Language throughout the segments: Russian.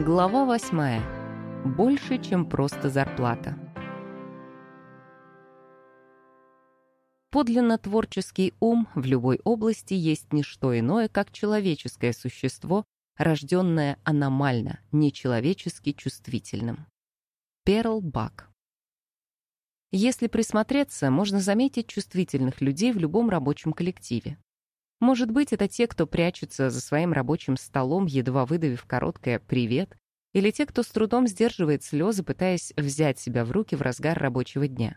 Глава восьмая. Больше, чем просто зарплата. Подлинно творческий ум в любой области есть не что иное, как человеческое существо, рожденное аномально, нечеловечески чувствительным. Перл Бак. Если присмотреться, можно заметить чувствительных людей в любом рабочем коллективе. Может быть, это те, кто прячется за своим рабочим столом, едва выдавив короткое «привет», или те, кто с трудом сдерживает слезы, пытаясь взять себя в руки в разгар рабочего дня.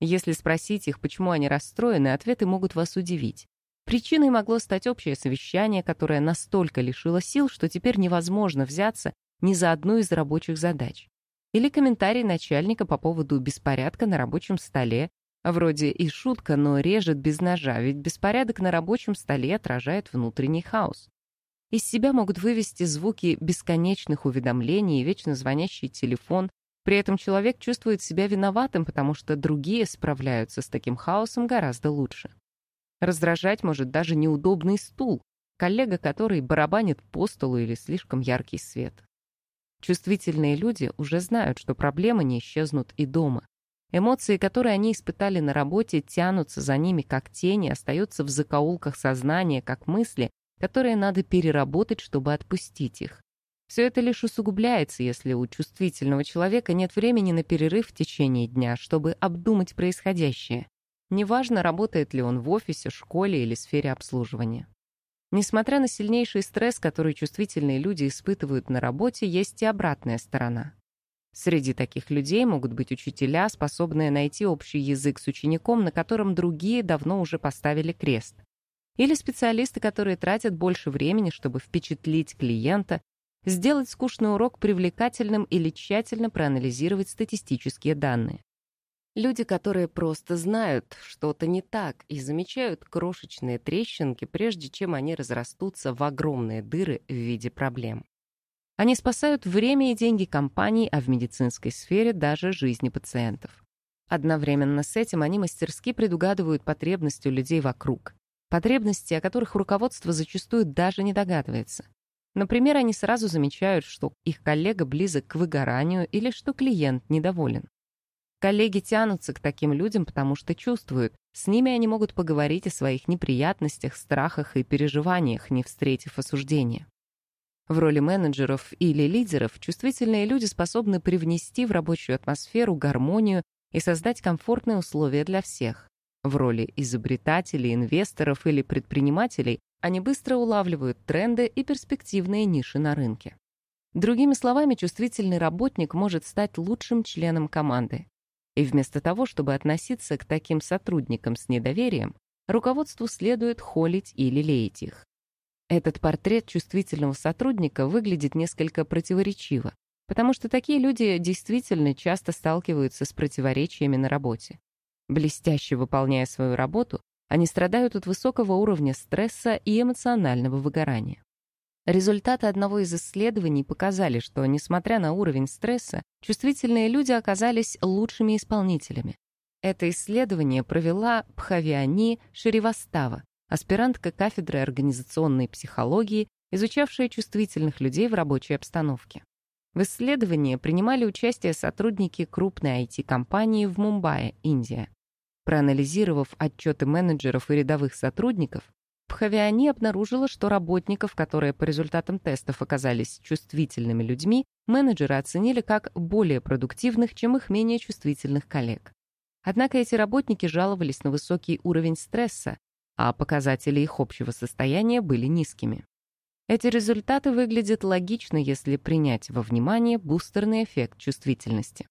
Если спросить их, почему они расстроены, ответы могут вас удивить. Причиной могло стать общее совещание, которое настолько лишило сил, что теперь невозможно взяться ни за одну из рабочих задач. Или комментарий начальника по поводу беспорядка на рабочем столе, Вроде и шутка, но режет без ножа, ведь беспорядок на рабочем столе отражает внутренний хаос. Из себя могут вывести звуки бесконечных уведомлений и вечно звонящий телефон. При этом человек чувствует себя виноватым, потому что другие справляются с таким хаосом гораздо лучше. Раздражать может даже неудобный стул, коллега который барабанит по столу или слишком яркий свет. Чувствительные люди уже знают, что проблемы не исчезнут и дома. Эмоции, которые они испытали на работе, тянутся за ними как тени, остаются в закоулках сознания, как мысли, которые надо переработать, чтобы отпустить их. Все это лишь усугубляется, если у чувствительного человека нет времени на перерыв в течение дня, чтобы обдумать происходящее. Неважно, работает ли он в офисе, школе или сфере обслуживания. Несмотря на сильнейший стресс, который чувствительные люди испытывают на работе, есть и обратная сторона. Среди таких людей могут быть учителя, способные найти общий язык с учеником, на котором другие давно уже поставили крест. Или специалисты, которые тратят больше времени, чтобы впечатлить клиента, сделать скучный урок привлекательным или тщательно проанализировать статистические данные. Люди, которые просто знают, что-то не так, и замечают крошечные трещинки, прежде чем они разрастутся в огромные дыры в виде проблем. Они спасают время и деньги компаний, а в медицинской сфере даже жизни пациентов. Одновременно с этим они мастерски предугадывают потребности у людей вокруг. Потребности, о которых руководство зачастую даже не догадывается. Например, они сразу замечают, что их коллега близок к выгоранию или что клиент недоволен. Коллеги тянутся к таким людям, потому что чувствуют, с ними они могут поговорить о своих неприятностях, страхах и переживаниях, не встретив осуждения. В роли менеджеров или лидеров чувствительные люди способны привнести в рабочую атмосферу гармонию и создать комфортные условия для всех. В роли изобретателей, инвесторов или предпринимателей они быстро улавливают тренды и перспективные ниши на рынке. Другими словами, чувствительный работник может стать лучшим членом команды. И вместо того, чтобы относиться к таким сотрудникам с недоверием, руководству следует холить или леять их. Этот портрет чувствительного сотрудника выглядит несколько противоречиво, потому что такие люди действительно часто сталкиваются с противоречиями на работе. Блестяще выполняя свою работу, они страдают от высокого уровня стресса и эмоционального выгорания. Результаты одного из исследований показали, что, несмотря на уровень стресса, чувствительные люди оказались лучшими исполнителями. Это исследование провела Пхавиани Шеривастава, аспирантка кафедры организационной психологии, изучавшая чувствительных людей в рабочей обстановке. В исследовании принимали участие сотрудники крупной IT-компании в Мумбаи, Индия. Проанализировав отчеты менеджеров и рядовых сотрудников, Пхавиани обнаружила, что работников, которые по результатам тестов оказались чувствительными людьми, менеджеры оценили как более продуктивных, чем их менее чувствительных коллег. Однако эти работники жаловались на высокий уровень стресса, а показатели их общего состояния были низкими. Эти результаты выглядят логично, если принять во внимание бустерный эффект чувствительности.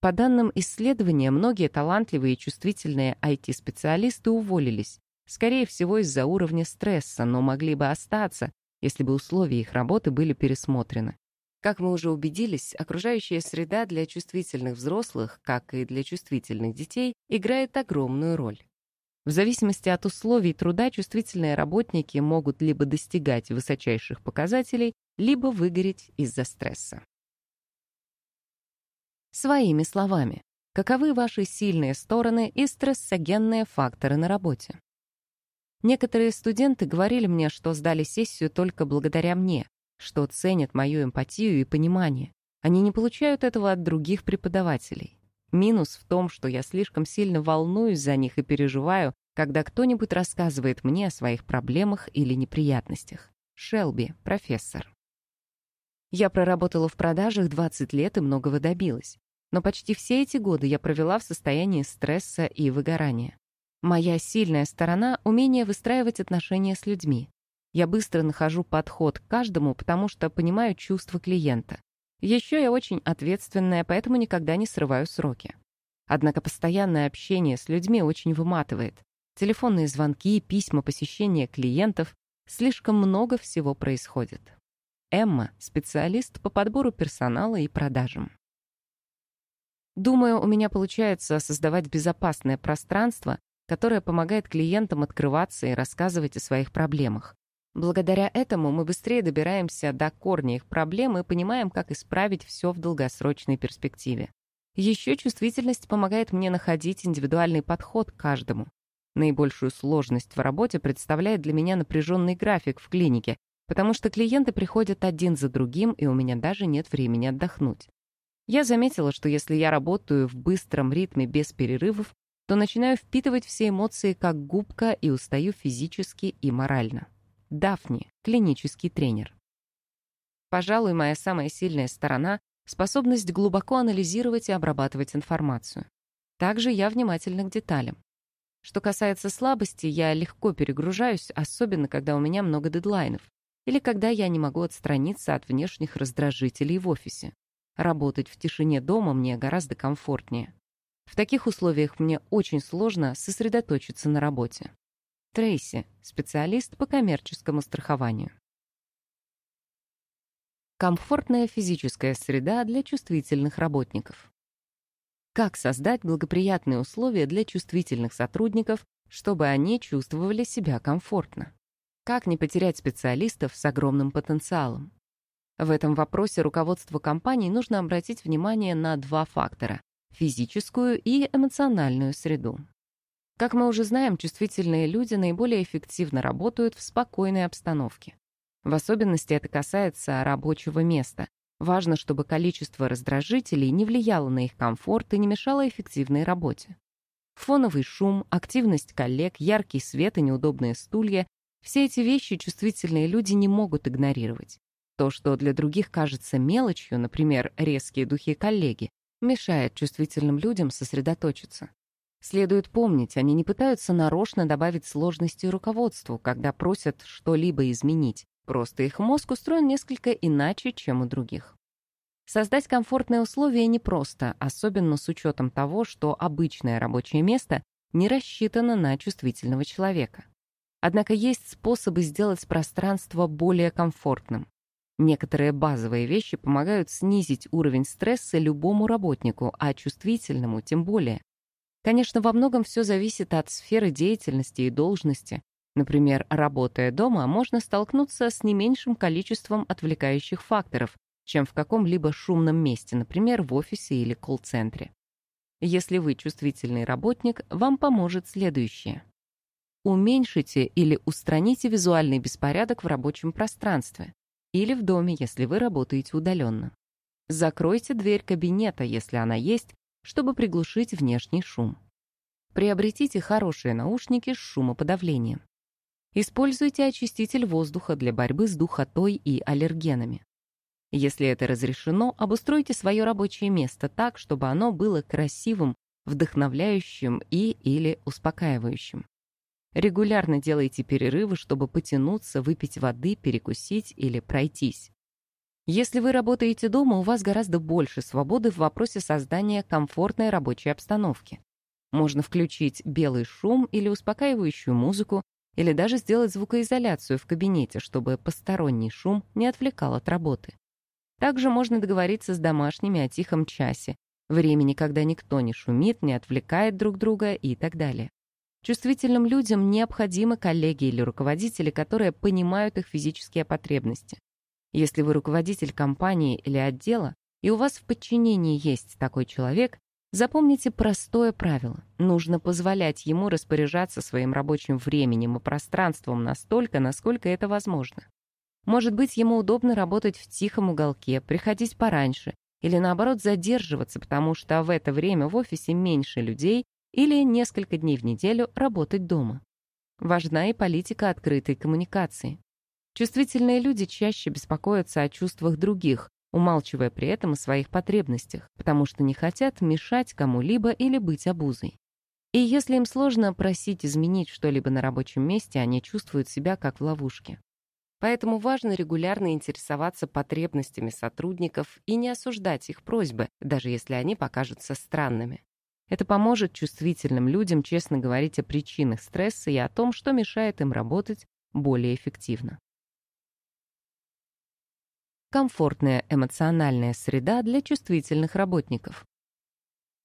По данным исследования, многие талантливые и чувствительные IT-специалисты уволились, скорее всего из-за уровня стресса, но могли бы остаться, если бы условия их работы были пересмотрены. Как мы уже убедились, окружающая среда для чувствительных взрослых, как и для чувствительных детей, играет огромную роль. В зависимости от условий труда чувствительные работники могут либо достигать высочайших показателей, либо выгореть из-за стресса. Своими словами, каковы ваши сильные стороны и стрессогенные факторы на работе? Некоторые студенты говорили мне, что сдали сессию только благодаря мне, что ценят мою эмпатию и понимание. Они не получают этого от других преподавателей. Минус в том, что я слишком сильно волнуюсь за них и переживаю, когда кто-нибудь рассказывает мне о своих проблемах или неприятностях. Шелби, профессор. Я проработала в продажах 20 лет и многого добилась. Но почти все эти годы я провела в состоянии стресса и выгорания. Моя сильная сторона — умение выстраивать отношения с людьми. Я быстро нахожу подход к каждому, потому что понимаю чувства клиента. Еще я очень ответственная, поэтому никогда не срываю сроки. Однако постоянное общение с людьми очень выматывает. Телефонные звонки, письма, посещения клиентов — слишком много всего происходит. Эмма — специалист по подбору персонала и продажам. Думаю, у меня получается создавать безопасное пространство, которое помогает клиентам открываться и рассказывать о своих проблемах. Благодаря этому мы быстрее добираемся до корня их проблем и понимаем, как исправить все в долгосрочной перспективе. Еще чувствительность помогает мне находить индивидуальный подход к каждому. Наибольшую сложность в работе представляет для меня напряженный график в клинике, потому что клиенты приходят один за другим, и у меня даже нет времени отдохнуть. Я заметила, что если я работаю в быстром ритме без перерывов, то начинаю впитывать все эмоции как губка и устаю физически и морально. Дафни, клинический тренер. Пожалуй, моя самая сильная сторона — способность глубоко анализировать и обрабатывать информацию. Также я внимательна к деталям. Что касается слабости, я легко перегружаюсь, особенно когда у меня много дедлайнов, или когда я не могу отстраниться от внешних раздражителей в офисе. Работать в тишине дома мне гораздо комфортнее. В таких условиях мне очень сложно сосредоточиться на работе. Трейси, специалист по коммерческому страхованию. Комфортная физическая среда для чувствительных работников. Как создать благоприятные условия для чувствительных сотрудников, чтобы они чувствовали себя комфортно? Как не потерять специалистов с огромным потенциалом? В этом вопросе руководству компаний нужно обратить внимание на два фактора — физическую и эмоциональную среду. Как мы уже знаем, чувствительные люди наиболее эффективно работают в спокойной обстановке. В особенности это касается рабочего места. Важно, чтобы количество раздражителей не влияло на их комфорт и не мешало эффективной работе. Фоновый шум, активность коллег, яркий свет и неудобные стулья — все эти вещи чувствительные люди не могут игнорировать. То, что для других кажется мелочью, например, резкие духи коллеги, мешает чувствительным людям сосредоточиться. Следует помнить, они не пытаются нарочно добавить сложности руководству, когда просят что-либо изменить, просто их мозг устроен несколько иначе, чем у других. Создать комфортные условия непросто, особенно с учетом того, что обычное рабочее место не рассчитано на чувствительного человека. Однако есть способы сделать пространство более комфортным. Некоторые базовые вещи помогают снизить уровень стресса любому работнику, а чувствительному тем более. Конечно, во многом все зависит от сферы деятельности и должности. Например, работая дома, можно столкнуться с не меньшим количеством отвлекающих факторов, чем в каком-либо шумном месте, например, в офисе или колл-центре. Если вы чувствительный работник, вам поможет следующее. Уменьшите или устраните визуальный беспорядок в рабочем пространстве или в доме, если вы работаете удаленно. Закройте дверь кабинета, если она есть, чтобы приглушить внешний шум. Приобретите хорошие наушники с шумоподавлением. Используйте очиститель воздуха для борьбы с духотой и аллергенами. Если это разрешено, обустройте свое рабочее место так, чтобы оно было красивым, вдохновляющим и или успокаивающим. Регулярно делайте перерывы, чтобы потянуться, выпить воды, перекусить или пройтись. Если вы работаете дома, у вас гораздо больше свободы в вопросе создания комфортной рабочей обстановки. Можно включить белый шум или успокаивающую музыку, или даже сделать звукоизоляцию в кабинете, чтобы посторонний шум не отвлекал от работы. Также можно договориться с домашними о тихом часе, времени, когда никто не шумит, не отвлекает друг друга и так далее. Чувствительным людям необходимы коллеги или руководители, которые понимают их физические потребности. Если вы руководитель компании или отдела, и у вас в подчинении есть такой человек, запомните простое правило. Нужно позволять ему распоряжаться своим рабочим временем и пространством настолько, насколько это возможно. Может быть, ему удобно работать в тихом уголке, приходить пораньше, или наоборот задерживаться, потому что в это время в офисе меньше людей, или несколько дней в неделю работать дома. Важна и политика открытой коммуникации. Чувствительные люди чаще беспокоятся о чувствах других, умалчивая при этом о своих потребностях, потому что не хотят мешать кому-либо или быть обузой. И если им сложно просить изменить что-либо на рабочем месте, они чувствуют себя как в ловушке. Поэтому важно регулярно интересоваться потребностями сотрудников и не осуждать их просьбы, даже если они покажутся странными. Это поможет чувствительным людям честно говорить о причинах стресса и о том, что мешает им работать более эффективно. Комфортная эмоциональная среда для чувствительных работников.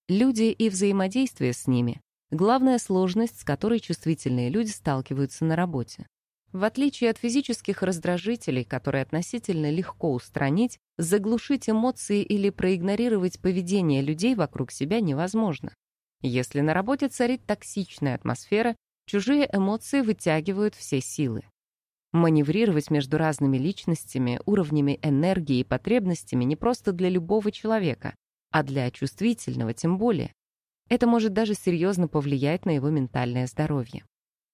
Люди и взаимодействие с ними — главная сложность, с которой чувствительные люди сталкиваются на работе. В отличие от физических раздражителей, которые относительно легко устранить, заглушить эмоции или проигнорировать поведение людей вокруг себя невозможно. Если на работе царит токсичная атмосфера, чужие эмоции вытягивают все силы. Маневрировать между разными личностями, уровнями энергии и потребностями не просто для любого человека, а для чувствительного тем более. Это может даже серьезно повлиять на его ментальное здоровье.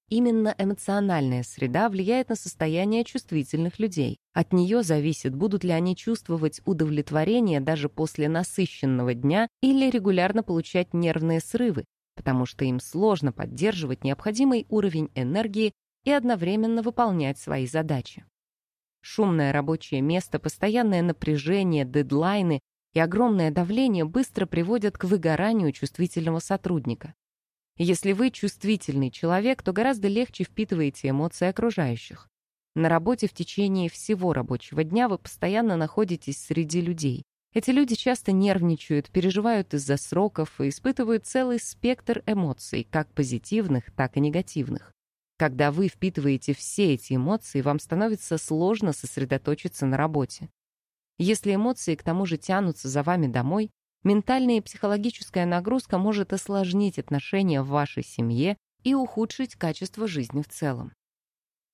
Именно эмоциональная среда влияет на состояние чувствительных людей. От нее зависит, будут ли они чувствовать удовлетворение даже после насыщенного дня или регулярно получать нервные срывы, потому что им сложно поддерживать необходимый уровень энергии и одновременно выполнять свои задачи. Шумное рабочее место, постоянное напряжение, дедлайны и огромное давление быстро приводят к выгоранию чувствительного сотрудника. Если вы чувствительный человек, то гораздо легче впитываете эмоции окружающих. На работе в течение всего рабочего дня вы постоянно находитесь среди людей. Эти люди часто нервничают, переживают из-за сроков и испытывают целый спектр эмоций, как позитивных, так и негативных. Когда вы впитываете все эти эмоции, вам становится сложно сосредоточиться на работе. Если эмоции к тому же тянутся за вами домой, Ментальная и психологическая нагрузка может осложнить отношения в вашей семье и ухудшить качество жизни в целом.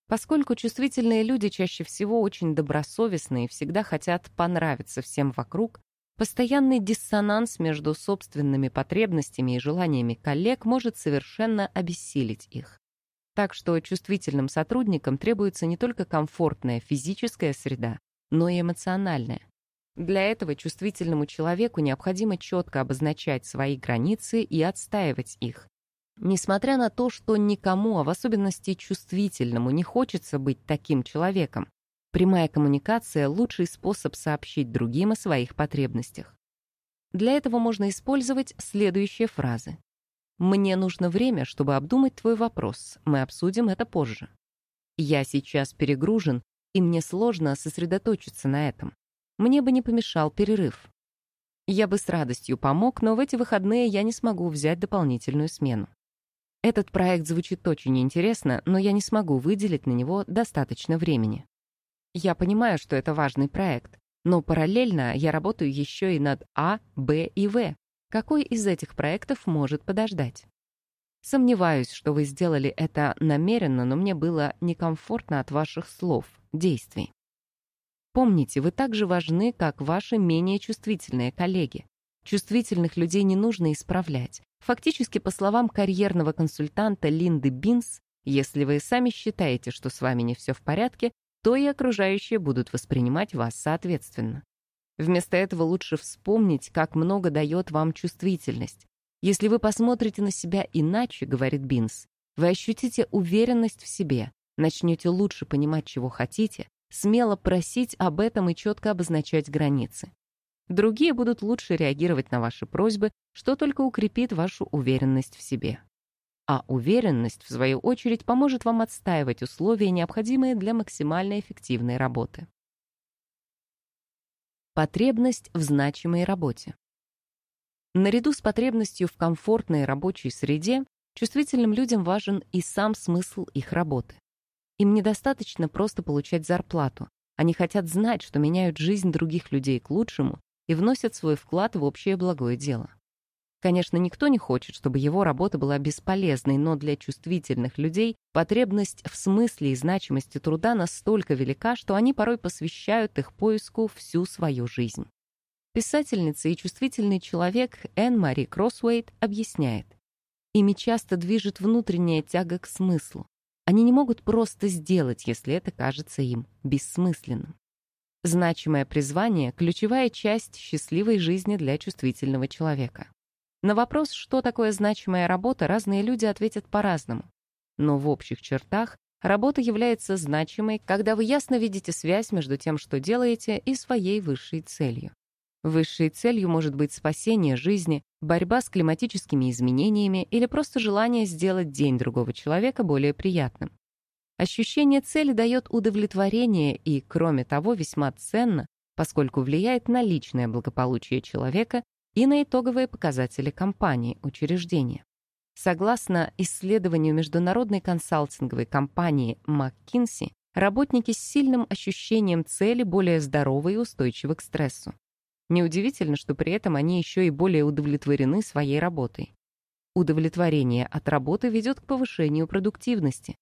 Поскольку чувствительные люди чаще всего очень добросовестные и всегда хотят понравиться всем вокруг, постоянный диссонанс между собственными потребностями и желаниями коллег может совершенно обессилить их. Так что чувствительным сотрудникам требуется не только комфортная физическая среда, но и эмоциональная. Для этого чувствительному человеку необходимо четко обозначать свои границы и отстаивать их. Несмотря на то, что никому, а в особенности чувствительному, не хочется быть таким человеком, прямая коммуникация — лучший способ сообщить другим о своих потребностях. Для этого можно использовать следующие фразы. «Мне нужно время, чтобы обдумать твой вопрос. Мы обсудим это позже». «Я сейчас перегружен, и мне сложно сосредоточиться на этом. Мне бы не помешал перерыв. Я бы с радостью помог, но в эти выходные я не смогу взять дополнительную смену. Этот проект звучит очень интересно, но я не смогу выделить на него достаточно времени. Я понимаю, что это важный проект, но параллельно я работаю еще и над А, Б и В. Какой из этих проектов может подождать? Сомневаюсь, что вы сделали это намеренно, но мне было некомфортно от ваших слов, действий. Помните, вы так же важны, как ваши менее чувствительные коллеги. Чувствительных людей не нужно исправлять. Фактически, по словам карьерного консультанта Линды Бинс, если вы сами считаете, что с вами не все в порядке, то и окружающие будут воспринимать вас соответственно. Вместо этого лучше вспомнить, как много дает вам чувствительность. Если вы посмотрите на себя иначе, говорит Бинс, вы ощутите уверенность в себе, начнете лучше понимать, чего хотите, смело просить об этом и четко обозначать границы. Другие будут лучше реагировать на ваши просьбы, что только укрепит вашу уверенность в себе. А уверенность, в свою очередь, поможет вам отстаивать условия, необходимые для максимально эффективной работы. Потребность в значимой работе. Наряду с потребностью в комфортной рабочей среде, чувствительным людям важен и сам смысл их работы. Им недостаточно просто получать зарплату. Они хотят знать, что меняют жизнь других людей к лучшему и вносят свой вклад в общее благое дело. Конечно, никто не хочет, чтобы его работа была бесполезной, но для чувствительных людей потребность в смысле и значимости труда настолько велика, что они порой посвящают их поиску всю свою жизнь. Писательница и чувствительный человек Энн Мари Кроссуэйт объясняет. Ими часто движет внутренняя тяга к смыслу. Они не могут просто сделать, если это кажется им бессмысленным. Значимое призвание — ключевая часть счастливой жизни для чувствительного человека. На вопрос, что такое значимая работа, разные люди ответят по-разному. Но в общих чертах работа является значимой, когда вы ясно видите связь между тем, что делаете, и своей высшей целью. Высшей целью может быть спасение жизни, борьба с климатическими изменениями или просто желание сделать день другого человека более приятным. Ощущение цели дает удовлетворение и, кроме того, весьма ценно, поскольку влияет на личное благополучие человека и на итоговые показатели компании, учреждения. Согласно исследованию международной консалтинговой компании McKinsey, работники с сильным ощущением цели более здоровы и устойчивы к стрессу. Неудивительно, что при этом они еще и более удовлетворены своей работой. Удовлетворение от работы ведет к повышению продуктивности.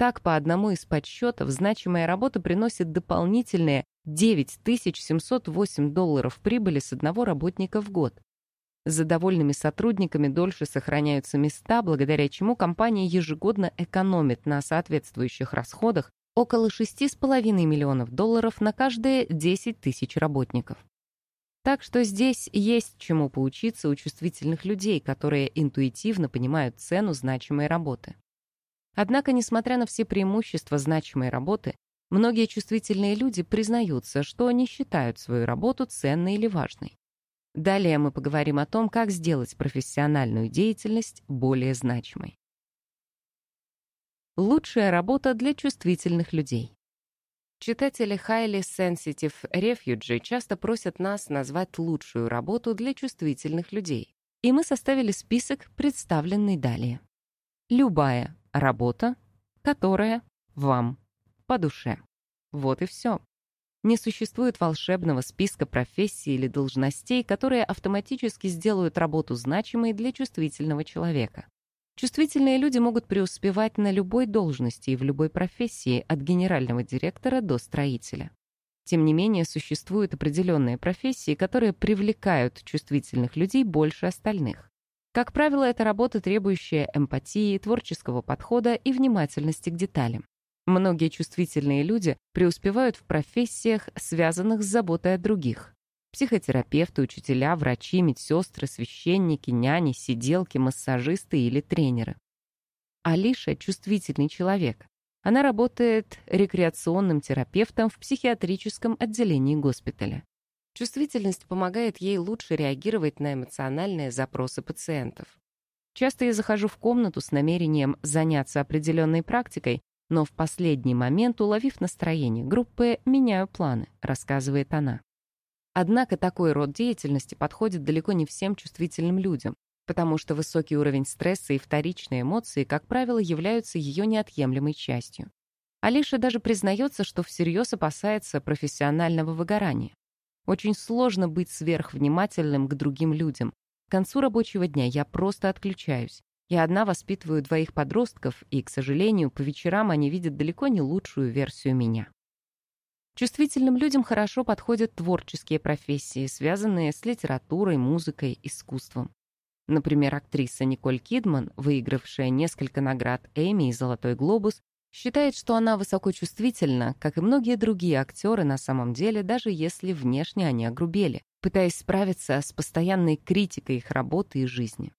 Так, по одному из подсчетов, значимая работа приносит дополнительные 9708 долларов прибыли с одного работника в год. За довольными сотрудниками дольше сохраняются места, благодаря чему компания ежегодно экономит на соответствующих расходах около 6,5 миллионов долларов на каждые 10 тысяч работников. Так что здесь есть чему поучиться у чувствительных людей, которые интуитивно понимают цену значимой работы. Однако, несмотря на все преимущества значимой работы, многие чувствительные люди признаются, что не считают свою работу ценной или важной. Далее мы поговорим о том, как сделать профессиональную деятельность более значимой. Лучшая работа для чувствительных людей. Читатели Highly Sensitive Refugee часто просят нас назвать лучшую работу для чувствительных людей, и мы составили список, представленный далее. Любая Работа, которая вам по душе. Вот и все. Не существует волшебного списка профессий или должностей, которые автоматически сделают работу значимой для чувствительного человека. Чувствительные люди могут преуспевать на любой должности и в любой профессии, от генерального директора до строителя. Тем не менее, существуют определенные профессии, которые привлекают чувствительных людей больше остальных. Как правило, это работа, требующая эмпатии, творческого подхода и внимательности к деталям. Многие чувствительные люди преуспевают в профессиях, связанных с заботой о других. Психотерапевты, учителя, врачи, медсестры, священники, няни, сиделки, массажисты или тренеры. Алиша — чувствительный человек. Она работает рекреационным терапевтом в психиатрическом отделении госпиталя. Чувствительность помогает ей лучше реагировать на эмоциональные запросы пациентов. Часто я захожу в комнату с намерением заняться определенной практикой, но в последний момент, уловив настроение группы, меняю планы, рассказывает она. Однако такой род деятельности подходит далеко не всем чувствительным людям, потому что высокий уровень стресса и вторичные эмоции, как правило, являются ее неотъемлемой частью. Алиша даже признается, что всерьез опасается профессионального выгорания. Очень сложно быть сверхвнимательным к другим людям. К концу рабочего дня я просто отключаюсь. Я одна воспитываю двоих подростков, и, к сожалению, по вечерам они видят далеко не лучшую версию меня. Чувствительным людям хорошо подходят творческие профессии, связанные с литературой, музыкой, искусством. Например, актриса Николь Кидман, выигравшая несколько наград Эми и «Золотой глобус», Считает, что она высокочувствительна, как и многие другие актеры на самом деле, даже если внешне они огрубели, пытаясь справиться с постоянной критикой их работы и жизни.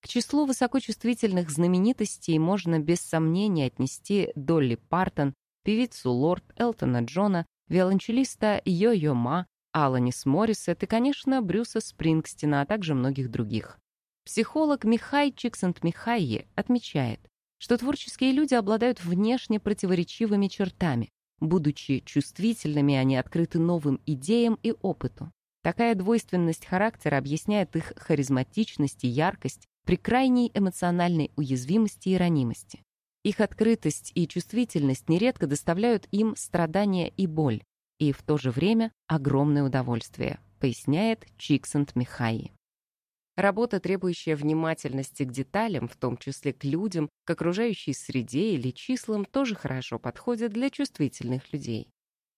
К числу высокочувствительных знаменитостей можно без сомнения отнести Долли Партон, певицу Лорд Элтона Джона, виолончелиста Йо-Йо Ма, Аланис Моррисет и, конечно, Брюса Спрингстина, а также многих других. Психолог Михай Чиксент-Михайи отмечает, что творческие люди обладают внешне противоречивыми чертами. Будучи чувствительными, они открыты новым идеям и опыту. Такая двойственность характера объясняет их харизматичность и яркость при крайней эмоциональной уязвимости и ранимости. Их открытость и чувствительность нередко доставляют им страдания и боль, и в то же время огромное удовольствие, поясняет Чиксент Михаи. Работа, требующая внимательности к деталям, в том числе к людям, к окружающей среде или числам, тоже хорошо подходит для чувствительных людей.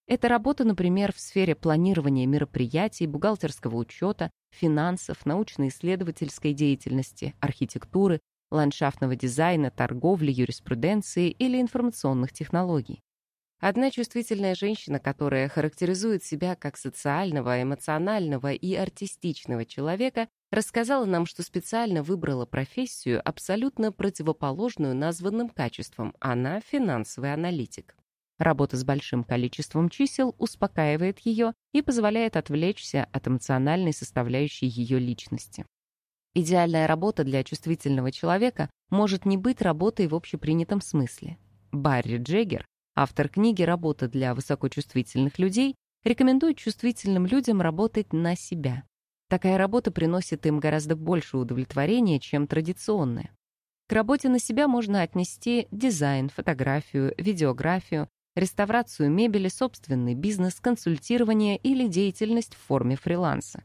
Это работа, например, в сфере планирования мероприятий, бухгалтерского учета, финансов, научно-исследовательской деятельности, архитектуры, ландшафтного дизайна, торговли, юриспруденции или информационных технологий. Одна чувствительная женщина, которая характеризует себя как социального, эмоционального и артистичного человека, рассказала нам, что специально выбрала профессию, абсолютно противоположную названным качествам. Она финансовый аналитик. Работа с большим количеством чисел успокаивает ее и позволяет отвлечься от эмоциональной составляющей ее личности. Идеальная работа для чувствительного человека может не быть работой в общепринятом смысле. Барри Джеггер, автор книги «Работа для высокочувствительных людей», рекомендует чувствительным людям работать на себя. Такая работа приносит им гораздо больше удовлетворения, чем традиционная. К работе на себя можно отнести дизайн, фотографию, видеографию, реставрацию мебели, собственный бизнес, консультирование или деятельность в форме фриланса.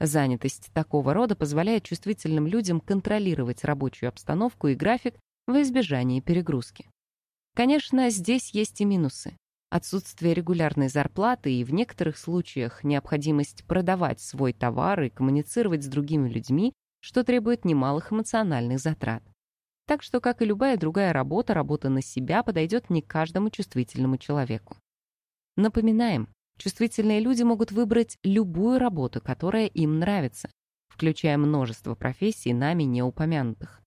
Занятость такого рода позволяет чувствительным людям контролировать рабочую обстановку и график в избежании перегрузки. Конечно, здесь есть и минусы. Отсутствие регулярной зарплаты и в некоторых случаях необходимость продавать свой товар и коммуницировать с другими людьми, что требует немалых эмоциональных затрат. Так что, как и любая другая работа, работа на себя подойдет не каждому чувствительному человеку. Напоминаем, чувствительные люди могут выбрать любую работу, которая им нравится, включая множество профессий, нами не упомянутых.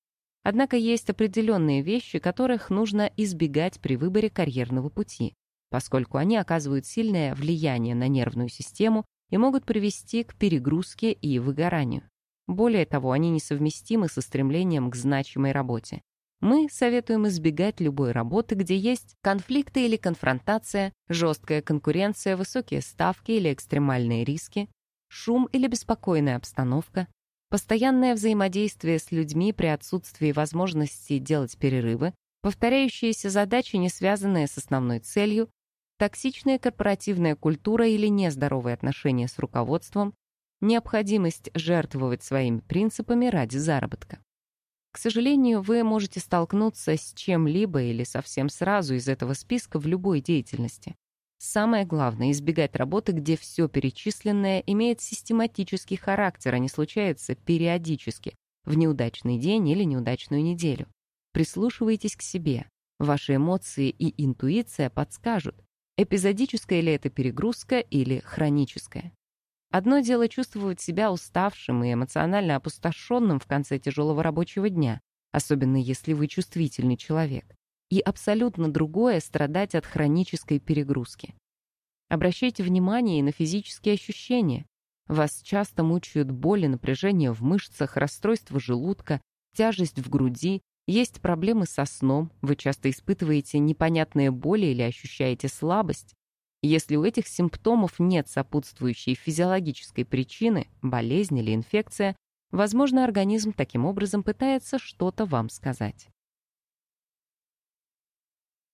Однако есть определенные вещи, которых нужно избегать при выборе карьерного пути, поскольку они оказывают сильное влияние на нервную систему и могут привести к перегрузке и выгоранию. Более того, они несовместимы со стремлением к значимой работе. Мы советуем избегать любой работы, где есть конфликты или конфронтация, жесткая конкуренция, высокие ставки или экстремальные риски, шум или беспокойная обстановка, постоянное взаимодействие с людьми при отсутствии возможности делать перерывы, повторяющиеся задачи, не связанные с основной целью, токсичная корпоративная культура или нездоровые отношения с руководством, необходимость жертвовать своими принципами ради заработка. К сожалению, вы можете столкнуться с чем-либо или совсем сразу из этого списка в любой деятельности. Самое главное — избегать работы, где все перечисленное имеет систематический характер, а не случается периодически, в неудачный день или неудачную неделю. Прислушивайтесь к себе. Ваши эмоции и интуиция подскажут, эпизодическая ли это перегрузка или хроническая. Одно дело чувствовать себя уставшим и эмоционально опустошенным в конце тяжелого рабочего дня, особенно если вы чувствительный человек. И абсолютно другое — страдать от хронической перегрузки. Обращайте внимание и на физические ощущения. Вас часто мучают боли, напряжение в мышцах, расстройство желудка, тяжесть в груди, есть проблемы со сном, вы часто испытываете непонятные боли или ощущаете слабость. Если у этих симптомов нет сопутствующей физиологической причины, болезнь или инфекция, возможно, организм таким образом пытается что-то вам сказать.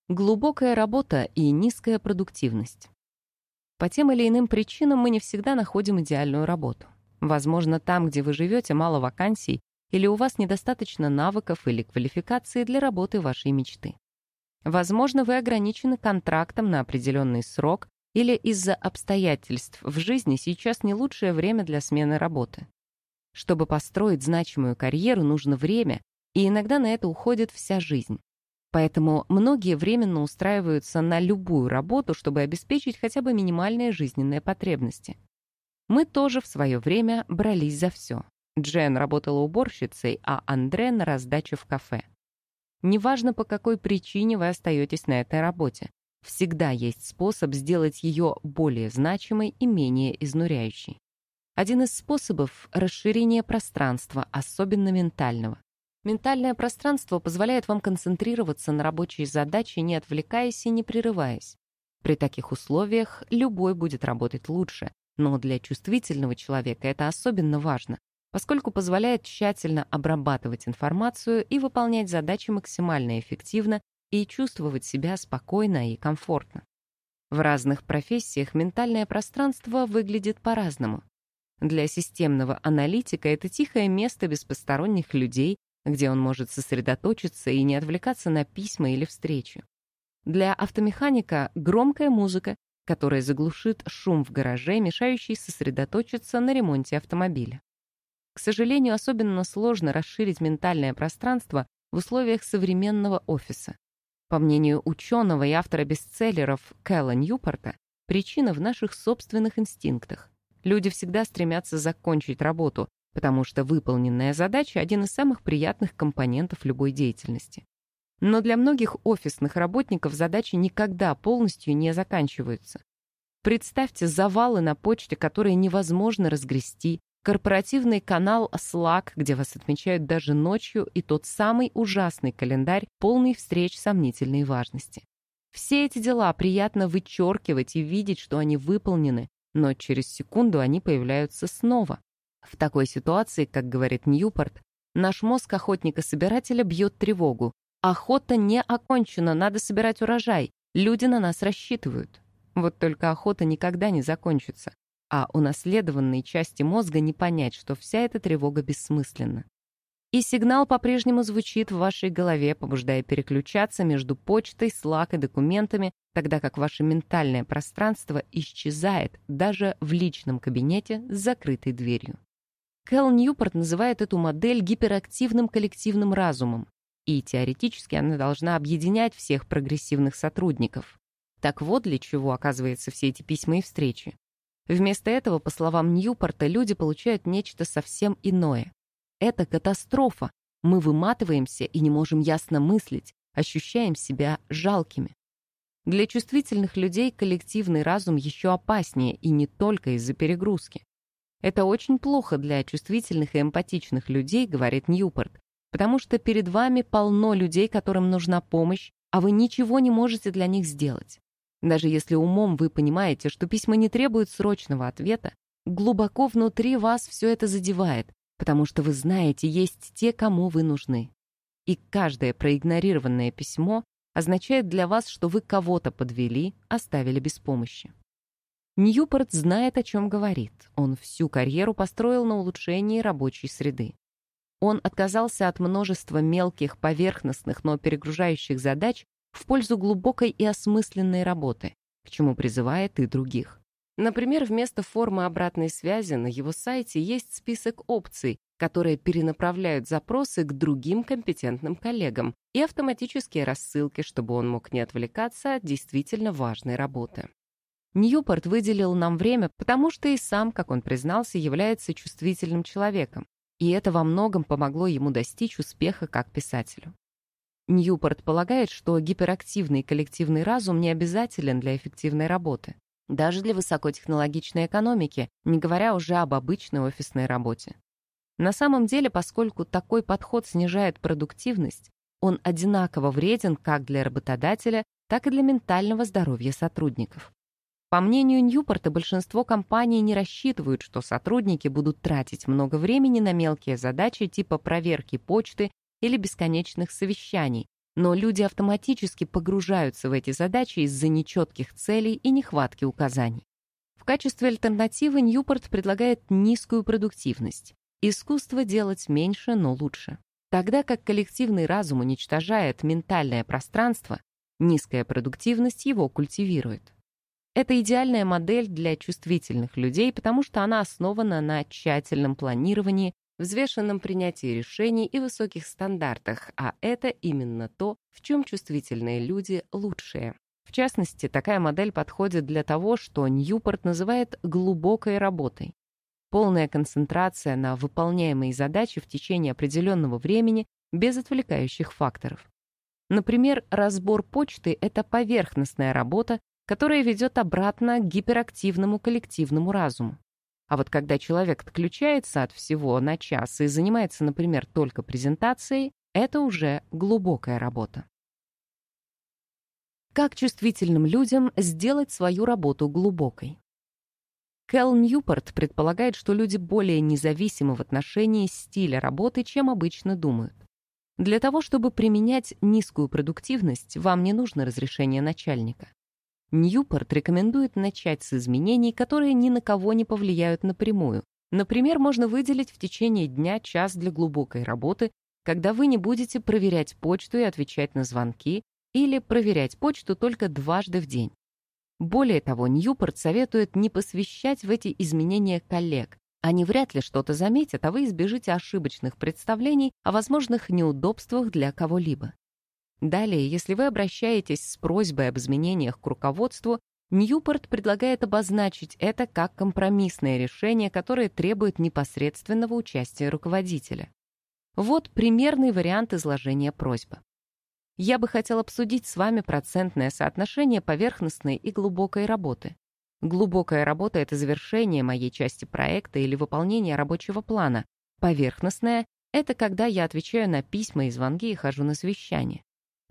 Глубокая работа и низкая продуктивность. По тем или иным причинам мы не всегда находим идеальную работу. Возможно, там, где вы живете, мало вакансий, или у вас недостаточно навыков или квалификации для работы вашей мечты. Возможно, вы ограничены контрактом на определенный срок или из-за обстоятельств в жизни сейчас не лучшее время для смены работы. Чтобы построить значимую карьеру, нужно время, и иногда на это уходит вся жизнь. Поэтому многие временно устраиваются на любую работу, чтобы обеспечить хотя бы минимальные жизненные потребности. Мы тоже в свое время брались за все. Джен работала уборщицей, а Андре на раздаче в кафе. Неважно, по какой причине вы остаетесь на этой работе, всегда есть способ сделать ее более значимой и менее изнуряющей. Один из способов — расширение пространства, особенно ментального. Ментальное пространство позволяет вам концентрироваться на рабочей задаче, не отвлекаясь и не прерываясь. При таких условиях любой будет работать лучше, но для чувствительного человека это особенно важно, поскольку позволяет тщательно обрабатывать информацию и выполнять задачи максимально эффективно и чувствовать себя спокойно и комфортно. В разных профессиях ментальное пространство выглядит по-разному. Для системного аналитика это тихое место без посторонних людей, где он может сосредоточиться и не отвлекаться на письма или встречи. Для автомеханика громкая музыка, которая заглушит шум в гараже, мешающий сосредоточиться на ремонте автомобиля. К сожалению, особенно сложно расширить ментальное пространство в условиях современного офиса. По мнению ученого и автора бестселлеров Кэлла Ньюпорта, причина в наших собственных инстинктах. Люди всегда стремятся закончить работу, потому что выполненная задача — один из самых приятных компонентов любой деятельности. Но для многих офисных работников задачи никогда полностью не заканчиваются. Представьте завалы на почте, которые невозможно разгрести, корпоративный канал Slack, где вас отмечают даже ночью, и тот самый ужасный календарь, полный встреч сомнительной важности. Все эти дела приятно вычеркивать и видеть, что они выполнены, но через секунду они появляются снова. В такой ситуации, как говорит Ньюпорт, наш мозг охотника-собирателя бьет тревогу. Охота не окончена, надо собирать урожай. Люди на нас рассчитывают. Вот только охота никогда не закончится а унаследованной части мозга не понять, что вся эта тревога бессмысленна. И сигнал по-прежнему звучит в вашей голове, побуждая переключаться между почтой, Slack и документами, тогда как ваше ментальное пространство исчезает даже в личном кабинете с закрытой дверью. Кэл Ньюпорт называет эту модель гиперактивным коллективным разумом, и теоретически она должна объединять всех прогрессивных сотрудников. Так вот для чего, оказывается, все эти письма и встречи. Вместо этого, по словам Ньюпорта, люди получают нечто совсем иное. Это катастрофа. Мы выматываемся и не можем ясно мыслить, ощущаем себя жалкими. Для чувствительных людей коллективный разум еще опаснее, и не только из-за перегрузки. Это очень плохо для чувствительных и эмпатичных людей, говорит Ньюпорт, потому что перед вами полно людей, которым нужна помощь, а вы ничего не можете для них сделать. Даже если умом вы понимаете, что письма не требуют срочного ответа, глубоко внутри вас все это задевает, потому что вы знаете, есть те, кому вы нужны. И каждое проигнорированное письмо означает для вас, что вы кого-то подвели, оставили без помощи. Ньюпорт знает, о чем говорит. Он всю карьеру построил на улучшении рабочей среды. Он отказался от множества мелких, поверхностных, но перегружающих задач в пользу глубокой и осмысленной работы, к чему призывает и других. Например, вместо формы обратной связи на его сайте есть список опций, которые перенаправляют запросы к другим компетентным коллегам и автоматические рассылки, чтобы он мог не отвлекаться от действительно важной работы. Ньюпорт выделил нам время, потому что и сам, как он признался, является чувствительным человеком, и это во многом помогло ему достичь успеха как писателю. Ньюпорт полагает, что гиперактивный коллективный разум не обязателен для эффективной работы, даже для высокотехнологичной экономики, не говоря уже об обычной офисной работе. На самом деле, поскольку такой подход снижает продуктивность, он одинаково вреден как для работодателя, так и для ментального здоровья сотрудников. По мнению Ньюпорта, большинство компаний не рассчитывают, что сотрудники будут тратить много времени на мелкие задачи типа проверки почты или бесконечных совещаний, но люди автоматически погружаются в эти задачи из-за нечетких целей и нехватки указаний. В качестве альтернативы Ньюпорт предлагает низкую продуктивность. Искусство делать меньше, но лучше. Тогда как коллективный разум уничтожает ментальное пространство, низкая продуктивность его культивирует. Это идеальная модель для чувствительных людей, потому что она основана на тщательном планировании, взвешенном принятии решений и высоких стандартах, а это именно то, в чем чувствительные люди лучшие. В частности, такая модель подходит для того, что Ньюпорт называет глубокой работой. Полная концентрация на выполняемой задаче в течение определенного времени без отвлекающих факторов. Например, разбор почты — это поверхностная работа, которая ведет обратно к гиперактивному коллективному разуму. А вот когда человек отключается от всего на час и занимается, например, только презентацией, это уже глубокая работа. Как чувствительным людям сделать свою работу глубокой? Кэл Ньюпорт предполагает, что люди более независимы в отношении стиля работы, чем обычно думают. Для того, чтобы применять низкую продуктивность, вам не нужно разрешение начальника. Ньюпорт рекомендует начать с изменений, которые ни на кого не повлияют напрямую, Например, можно выделить в течение дня час для глубокой работы, когда вы не будете проверять почту и отвечать на звонки, или проверять почту только дважды в день. Более того, Ньюпорт советует не посвящать в эти изменения коллег. Они вряд ли что-то заметят, а вы избежите ошибочных представлений о возможных неудобствах для кого-либо. Далее, если вы обращаетесь с просьбой об изменениях к руководству, Ньюпорт предлагает обозначить это как компромиссное решение, которое требует непосредственного участия руководителя. Вот примерный вариант изложения просьбы. Я бы хотел обсудить с вами процентное соотношение поверхностной и глубокой работы. Глубокая работа — это завершение моей части проекта или выполнение рабочего плана. Поверхностная — это когда я отвечаю на письма и звонки и хожу на совещания.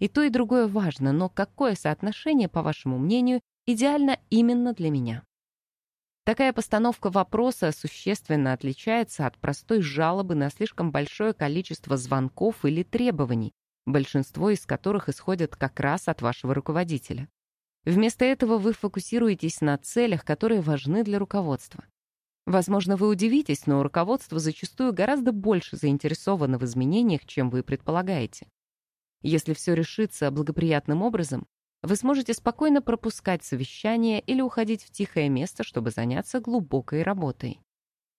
И то, и другое важно, но какое соотношение, по вашему мнению, идеально именно для меня? Такая постановка вопроса существенно отличается от простой жалобы на слишком большое количество звонков или требований, большинство из которых исходят как раз от вашего руководителя. Вместо этого вы фокусируетесь на целях, которые важны для руководства. Возможно, вы удивитесь, но руководство зачастую гораздо больше заинтересовано в изменениях, чем вы предполагаете. Если все решится благоприятным образом, вы сможете спокойно пропускать совещание или уходить в тихое место, чтобы заняться глубокой работой.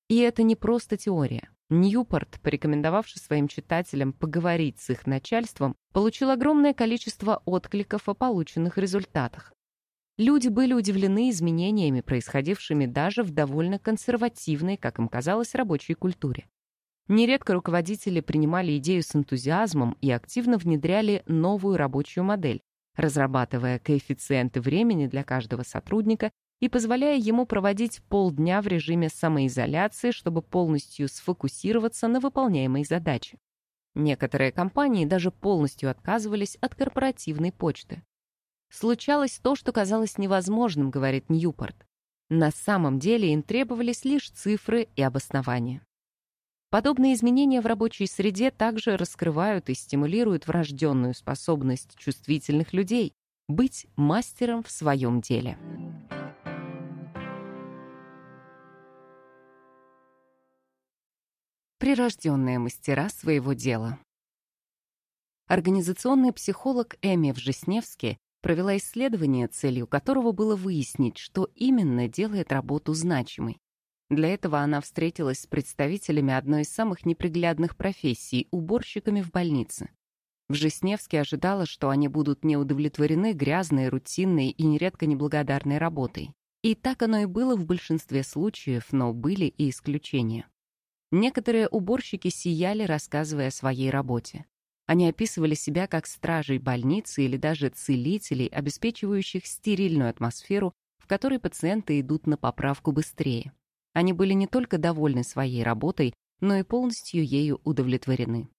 И это не просто теория. Ньюпорт, порекомендовавший своим читателям поговорить с их начальством, получил огромное количество откликов о полученных результатах. Люди были удивлены изменениями, происходившими даже в довольно консервативной, как им казалось, рабочей культуре. Нередко руководители принимали идею с энтузиазмом и активно внедряли новую рабочую модель, разрабатывая коэффициенты времени для каждого сотрудника и позволяя ему проводить полдня в режиме самоизоляции, чтобы полностью сфокусироваться на выполняемой задаче. Некоторые компании даже полностью отказывались от корпоративной почты. Случалось то, что казалось невозможным, говорит Ньюпорт. На самом деле им требовались лишь цифры и обоснования. Подобные изменения в рабочей среде также раскрывают и стимулируют врожденную способность чувствительных людей быть мастером в своем деле. Прирожденные мастера своего дела. Организационный психолог Эми Вжесневски провела исследование, целью которого было выяснить, что именно делает работу значимой. Для этого она встретилась с представителями одной из самых неприглядных профессий — уборщиками в больнице. В Жесневске ожидала, что они будут не удовлетворены грязной, рутинной и нередко неблагодарной работой. И так оно и было в большинстве случаев, но были и исключения. Некоторые уборщики сияли, рассказывая о своей работе. Они описывали себя как стражей больницы или даже целителей, обеспечивающих стерильную атмосферу, в которой пациенты идут на поправку быстрее. Они были не только довольны своей работой, но и полностью ею удовлетворены.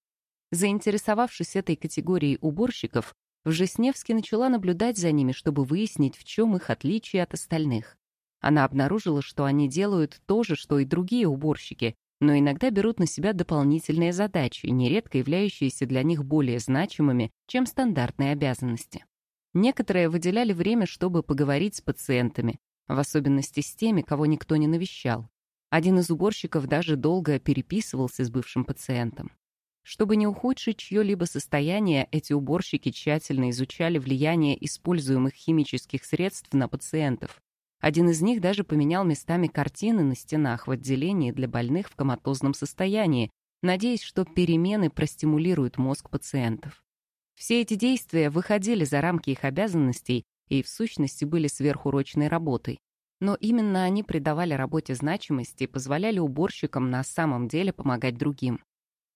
Заинтересовавшись этой категорией уборщиков, Вжесневски начала наблюдать за ними, чтобы выяснить, в чем их отличие от остальных. Она обнаружила, что они делают то же, что и другие уборщики, но иногда берут на себя дополнительные задачи, нередко являющиеся для них более значимыми, чем стандартные обязанности. Некоторые выделяли время, чтобы поговорить с пациентами, в особенности с теми, кого никто не навещал. Один из уборщиков даже долго переписывался с бывшим пациентом. Чтобы не ухудшить чье-либо состояние, эти уборщики тщательно изучали влияние используемых химических средств на пациентов. Один из них даже поменял местами картины на стенах в отделении для больных в коматозном состоянии, надеясь, что перемены простимулируют мозг пациентов. Все эти действия выходили за рамки их обязанностей и в сущности были сверхурочной работой. Но именно они придавали работе значимости и позволяли уборщикам на самом деле помогать другим.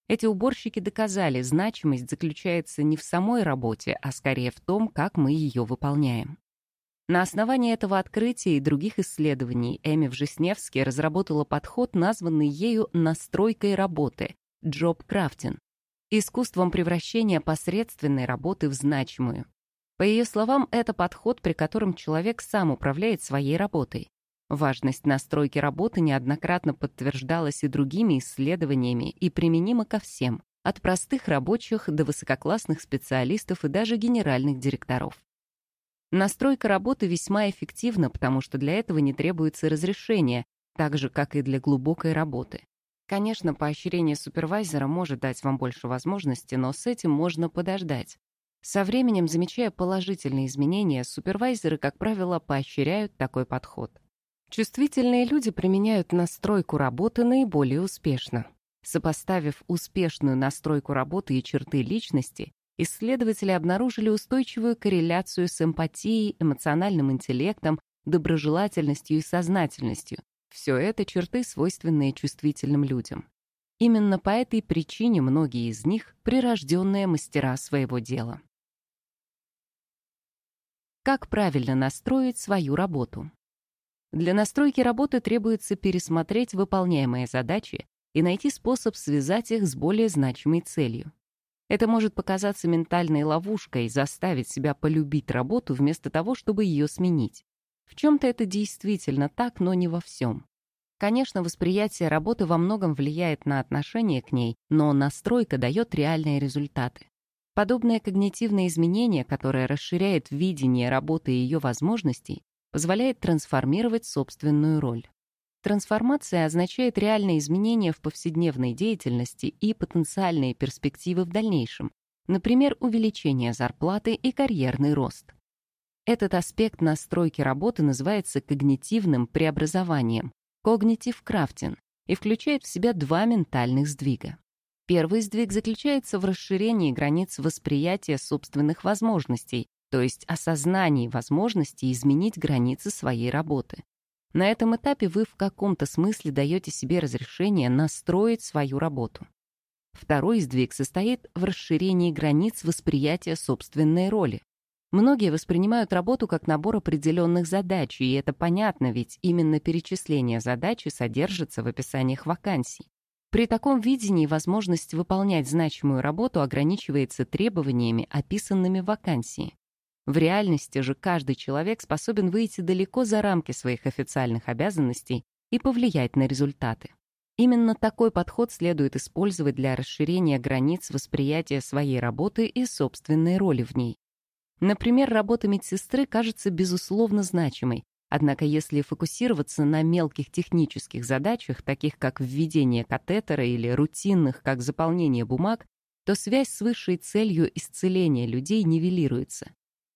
Эти уборщики доказали, значимость заключается не в самой работе, а скорее в том, как мы ее выполняем. На основании этого открытия и других исследований Эми Вжесневски разработала подход, названный ею «настройкой работы» — «job crafting», искусством превращения посредственной работы в значимую. По ее словам, это подход, при котором человек сам управляет своей работой. Важность настройки работы неоднократно подтверждалась и другими исследованиями и применима ко всем, от простых рабочих до высококлассных специалистов и даже генеральных директоров. Настройка работы весьма эффективна, потому что для этого не требуется разрешение, так же, как и для глубокой работы. Конечно, поощрение супервайзера может дать вам больше возможностей, но с этим можно подождать. Со временем, замечая положительные изменения, супервайзеры, как правило, поощряют такой подход. Чувствительные люди применяют настройку работы наиболее успешно. Сопоставив успешную настройку работы и черты личности, исследователи обнаружили устойчивую корреляцию с эмпатией, эмоциональным интеллектом, доброжелательностью и сознательностью. Все это черты, свойственные чувствительным людям. Именно по этой причине многие из них — прирожденные мастера своего дела. Как правильно настроить свою работу? Для настройки работы требуется пересмотреть выполняемые задачи и найти способ связать их с более значимой целью. Это может показаться ментальной ловушкой, заставить себя полюбить работу вместо того, чтобы ее сменить. В чем-то это действительно так, но не во всем. Конечно, восприятие работы во многом влияет на отношение к ней, но настройка дает реальные результаты. Подобное когнитивное изменение, которое расширяет видение работы и ее возможностей, позволяет трансформировать собственную роль. Трансформация означает реальные изменения в повседневной деятельности и потенциальные перспективы в дальнейшем, например, увеличение зарплаты и карьерный рост. Этот аспект настройки работы называется когнитивным преобразованием, когнитив крафтинг, и включает в себя два ментальных сдвига. Первый сдвиг заключается в расширении границ восприятия собственных возможностей, то есть осознании возможности изменить границы своей работы. На этом этапе вы в каком-то смысле даете себе разрешение настроить свою работу. Второй сдвиг состоит в расширении границ восприятия собственной роли. Многие воспринимают работу как набор определенных задач, и это понятно, ведь именно перечисление задачи содержится в описаниях вакансий. При таком видении возможность выполнять значимую работу ограничивается требованиями, описанными в вакансии. В реальности же каждый человек способен выйти далеко за рамки своих официальных обязанностей и повлиять на результаты. Именно такой подход следует использовать для расширения границ восприятия своей работы и собственной роли в ней. Например, работа медсестры кажется безусловно значимой, однако если фокусироваться на мелких технических задачах, таких как введение катетера или рутинных, как заполнение бумаг, то связь с высшей целью исцеления людей нивелируется.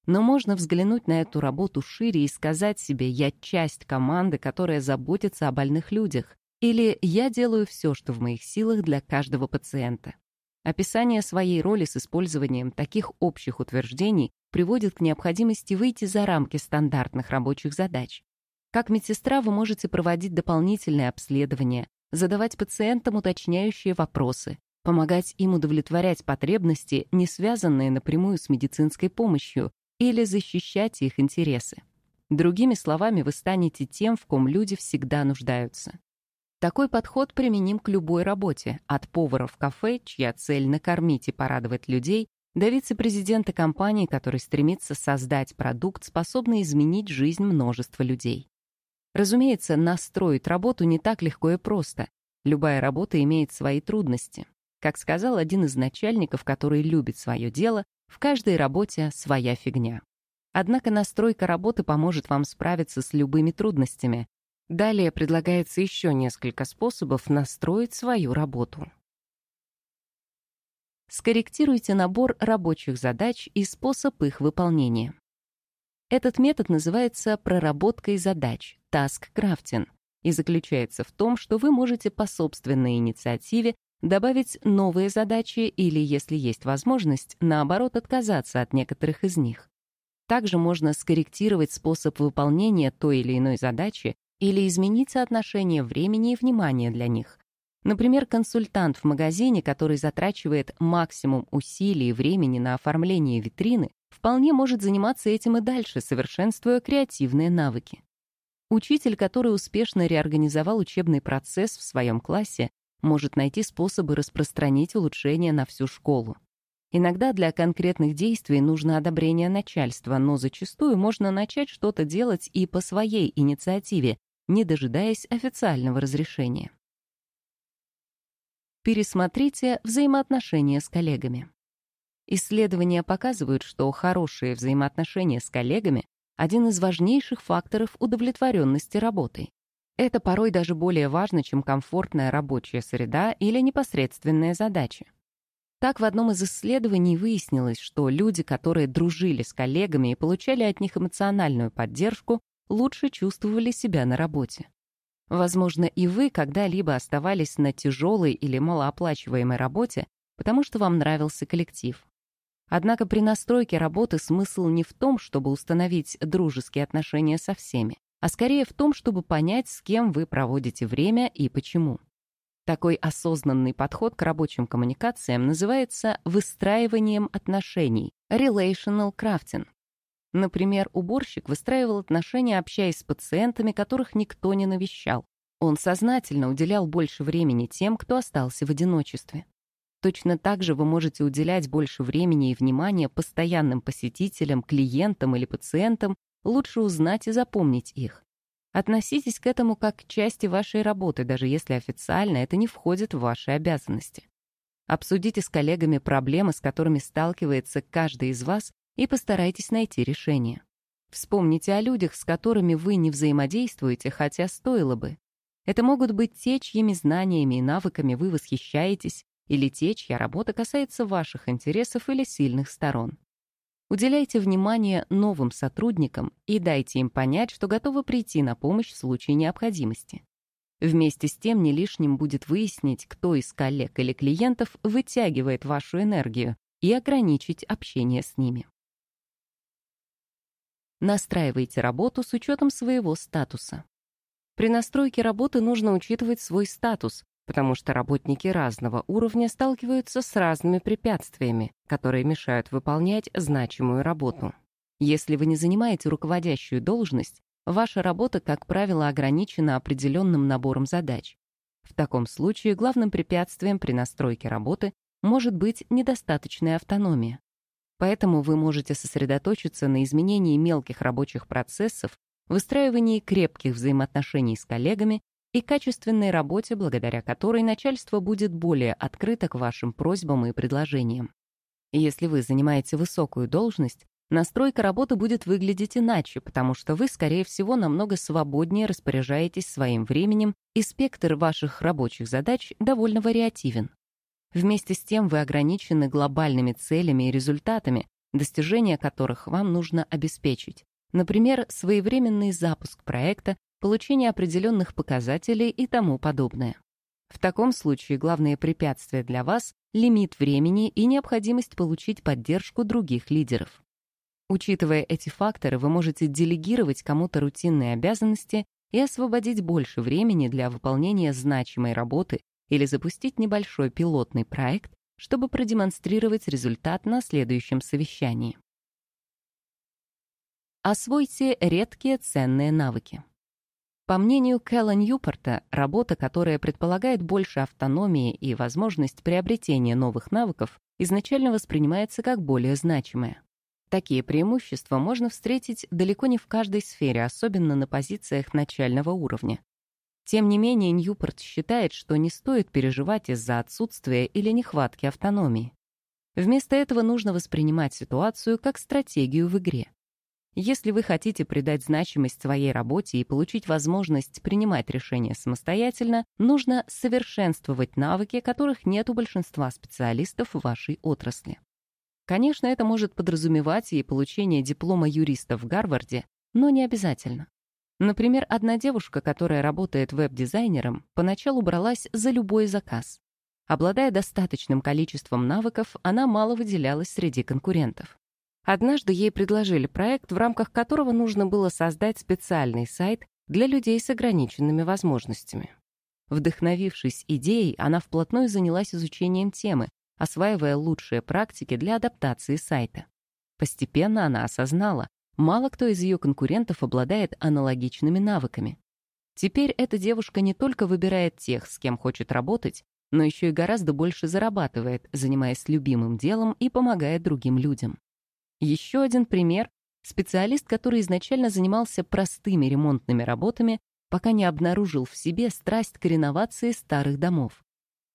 Но можно взглянуть на эту работу шире и сказать себе «я часть команды, которая заботится о больных людях» или «я делаю все, что в моих силах для каждого пациента». Описание своей роли с использованием таких общих утверждений приводит к необходимости выйти за рамки стандартных рабочих задач. Как медсестра вы можете проводить дополнительные обследования, задавать пациентам уточняющие вопросы, помогать им удовлетворять потребности, не связанные напрямую с медицинской помощью, или защищать их интересы. Другими словами, вы станете тем, в ком люди всегда нуждаются. Такой подход применим к любой работе, от повара в кафе, чья цель накормить и порадовать людей, до вице-президента компании, который стремится создать продукт, способный изменить жизнь множества людей. Разумеется, настроить работу не так легко и просто. Любая работа имеет свои трудности. Как сказал один из начальников, который любит свое дело, в каждой работе своя фигня. Однако настройка работы поможет вам справиться с любыми трудностями. Далее предлагается еще несколько способов настроить свою работу. Скорректируйте набор рабочих задач и способ их выполнения. Этот метод называется проработкой задач, task crafting, и заключается в том, что вы можете по собственной инициативе добавить новые задачи или, если есть возможность, наоборот отказаться от некоторых из них. Также можно скорректировать способ выполнения той или иной задачи или изменить соотношение времени и внимания для них. Например, консультант в магазине, который затрачивает максимум усилий и времени на оформление витрины, вполне может заниматься этим и дальше, совершенствуя креативные навыки. Учитель, который успешно реорганизовал учебный процесс в своем классе, может найти способы распространить улучшения на всю школу. Иногда для конкретных действий нужно одобрение начальства, но зачастую можно начать что-то делать и по своей инициативе, не дожидаясь официального разрешения. Пересмотрите взаимоотношения с коллегами. Исследования показывают, что хорошие взаимоотношения с коллегами — один из важнейших факторов удовлетворенности работой. Это порой даже более важно, чем комфортная рабочая среда или непосредственные задачи. Так, в одном из исследований выяснилось, что люди, которые дружили с коллегами и получали от них эмоциональную поддержку, лучше чувствовали себя на работе. Возможно, и вы когда-либо оставались на тяжелой или малооплачиваемой работе, потому что вам нравился коллектив. Однако при настройке работы смысл не в том, чтобы установить дружеские отношения со всеми, а скорее в том, чтобы понять, с кем вы проводите время и почему. Такой осознанный подход к рабочим коммуникациям называется выстраиванием отношений, relational crafting. Например, уборщик выстраивал отношения, общаясь с пациентами, которых никто не навещал. Он сознательно уделял больше времени тем, кто остался в одиночестве. Точно так же вы можете уделять больше времени и внимания постоянным посетителям, клиентам или пациентам, лучше узнать и запомнить их. Относитесь к этому как к части вашей работы, даже если официально это не входит в ваши обязанности. Обсудите с коллегами проблемы, с которыми сталкивается каждый из вас, и постарайтесь найти решение. Вспомните о людях, с которыми вы не взаимодействуете, хотя стоило бы. Это могут быть те, чьими знаниями и навыками вы восхищаетесь, или те, чья работа касается ваших интересов или сильных сторон. Уделяйте внимание новым сотрудникам и дайте им понять, что готовы прийти на помощь в случае необходимости. Вместе с тем не лишним будет выяснить, кто из коллег или клиентов вытягивает вашу энергию и ограничить общение с ними. Настраивайте работу с учетом своего статуса. При настройке работы нужно учитывать свой статус, потому что работники разного уровня сталкиваются с разными препятствиями, которые мешают выполнять значимую работу. Если вы не занимаете руководящую должность, ваша работа, как правило, ограничена определенным набором задач. В таком случае главным препятствием при настройке работы может быть недостаточная автономия. Поэтому вы можете сосредоточиться на изменении мелких рабочих процессов, выстраивании крепких взаимоотношений с коллегами и качественной работе, благодаря которой начальство будет более открыто к вашим просьбам и предложениям. Если вы занимаете высокую должность, настройка работы будет выглядеть иначе, потому что вы, скорее всего, намного свободнее распоряжаетесь своим временем, и спектр ваших рабочих задач довольно вариативен. Вместе с тем вы ограничены глобальными целями и результатами, достижения которых вам нужно обеспечить. Например, своевременный запуск проекта получение определенных показателей и тому подобное. В таком случае главное препятствие для вас — лимит времени и необходимость получить поддержку других лидеров. Учитывая эти факторы, вы можете делегировать кому-то рутинные обязанности и освободить больше времени для выполнения значимой работы или запустить небольшой пилотный проект, чтобы продемонстрировать результат на следующем совещании. Освойте редкие ценные навыки. По мнению Кэлла Ньюпорта, работа, которая предполагает больше автономии и возможность приобретения новых навыков, изначально воспринимается как более значимая. Такие преимущества можно встретить далеко не в каждой сфере, особенно на позициях начального уровня. Тем не менее, Ньюпорт считает, что не стоит переживать из-за отсутствия или нехватки автономии. Вместо этого нужно воспринимать ситуацию как стратегию в игре. Если вы хотите придать значимость своей работе и получить возможность принимать решения самостоятельно, нужно совершенствовать навыки, которых нет у большинства специалистов в вашей отрасли. Конечно, это может подразумевать и получение диплома юриста в Гарварде, но не обязательно. Например, одна девушка, которая работает веб-дизайнером, поначалу бралась за любой заказ. Обладая достаточным количеством навыков, она мало выделялась среди конкурентов. Однажды ей предложили проект, в рамках которого нужно было создать специальный сайт для людей с ограниченными возможностями. Вдохновившись идеей, она вплотную занялась изучением темы, осваивая лучшие практики для адаптации сайта. Постепенно она осознала, мало кто из ее конкурентов обладает аналогичными навыками. Теперь эта девушка не только выбирает тех, с кем хочет работать, но еще и гораздо больше зарабатывает, занимаясь любимым делом и помогая другим людям. Еще один пример — специалист, который изначально занимался простыми ремонтными работами, пока не обнаружил в себе страсть к реновации старых домов.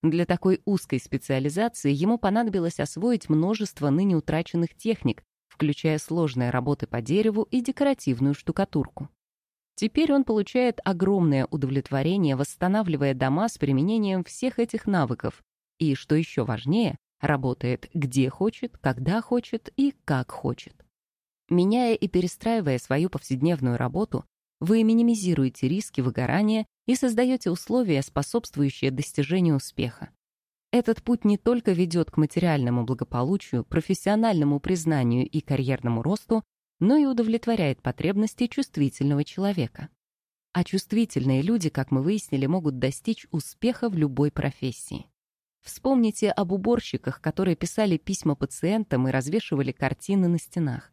Для такой узкой специализации ему понадобилось освоить множество ныне утраченных техник, включая сложные работы по дереву и декоративную штукатурку. Теперь он получает огромное удовлетворение, восстанавливая дома с применением всех этих навыков. И, что еще важнее, работает где хочет, когда хочет и как хочет. Меняя и перестраивая свою повседневную работу, вы минимизируете риски выгорания и создаете условия, способствующие достижению успеха. Этот путь не только ведет к материальному благополучию, профессиональному признанию и карьерному росту, но и удовлетворяет потребности чувствительного человека. А чувствительные люди, как мы выяснили, могут достичь успеха в любой профессии. Вспомните об уборщиках, которые писали письма пациентам и развешивали картины на стенах.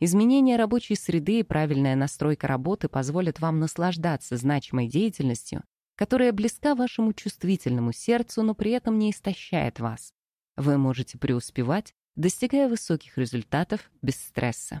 Изменение рабочей среды и правильная настройка работы позволят вам наслаждаться значимой деятельностью, которая близка вашему чувствительному сердцу, но при этом не истощает вас. Вы можете преуспевать, достигая высоких результатов без стресса.